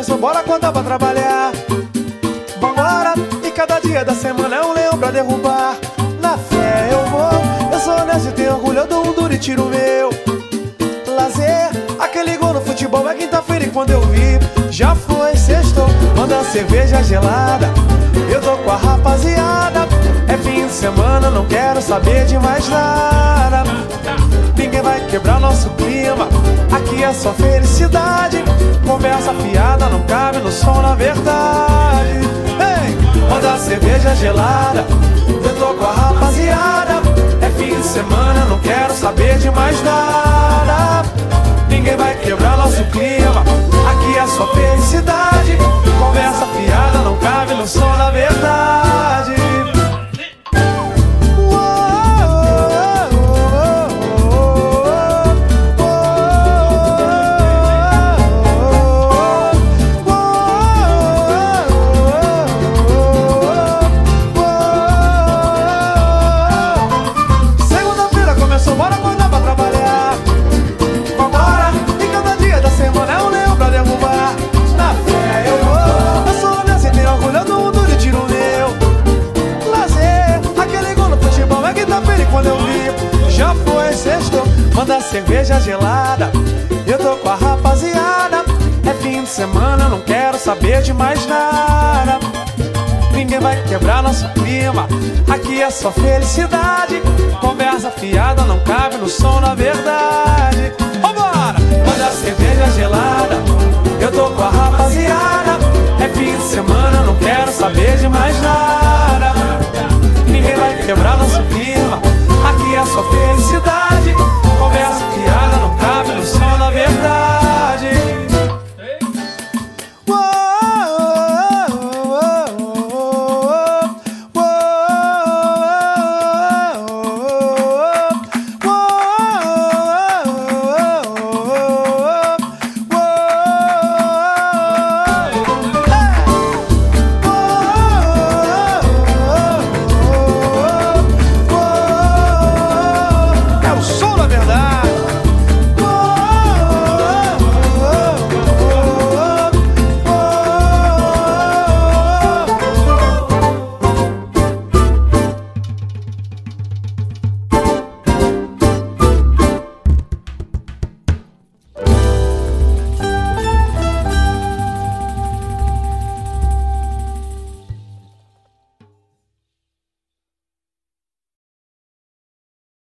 acordar pra trabalhar. Vambora, e cada dia da semana é um leão pra derrubar. Na fé eu vou, eu sou honesto e tenho orgulho, eu dou um duro e tiro meu. Lazer, aquele gol no futebol é quinta-feira e quando eu vi, já foi sexto. Manda cerveja gelada, eu tô com a rapaziada. É fim de semana, não quero saber de mais nada. Ninguém vai quebrar nosso clima, aqui é só felicidade. Som, na verdade. Ei, manda cerveja gelada, eu tô com a rapaziada. É fim de semana, não quero saber de mais nada. Ninguém vai quebrar nosso clima, aqui é só felicidade. Conversa fiada não cabe no som, na verdade. foi, sexto, Manda cerveja gelada. Eu tô com a rapaziada. É fim de semana, não quero saber de mais nada. Ninguém vai quebrar nosso clima. Aqui é só felicidade. Conversa fiada não cabe no som, na verdade. Vambora! Manda cerveja gelada. Eu tô com a rapaziada. É fim de semana, não quero saber de mais nada. sua felicidade.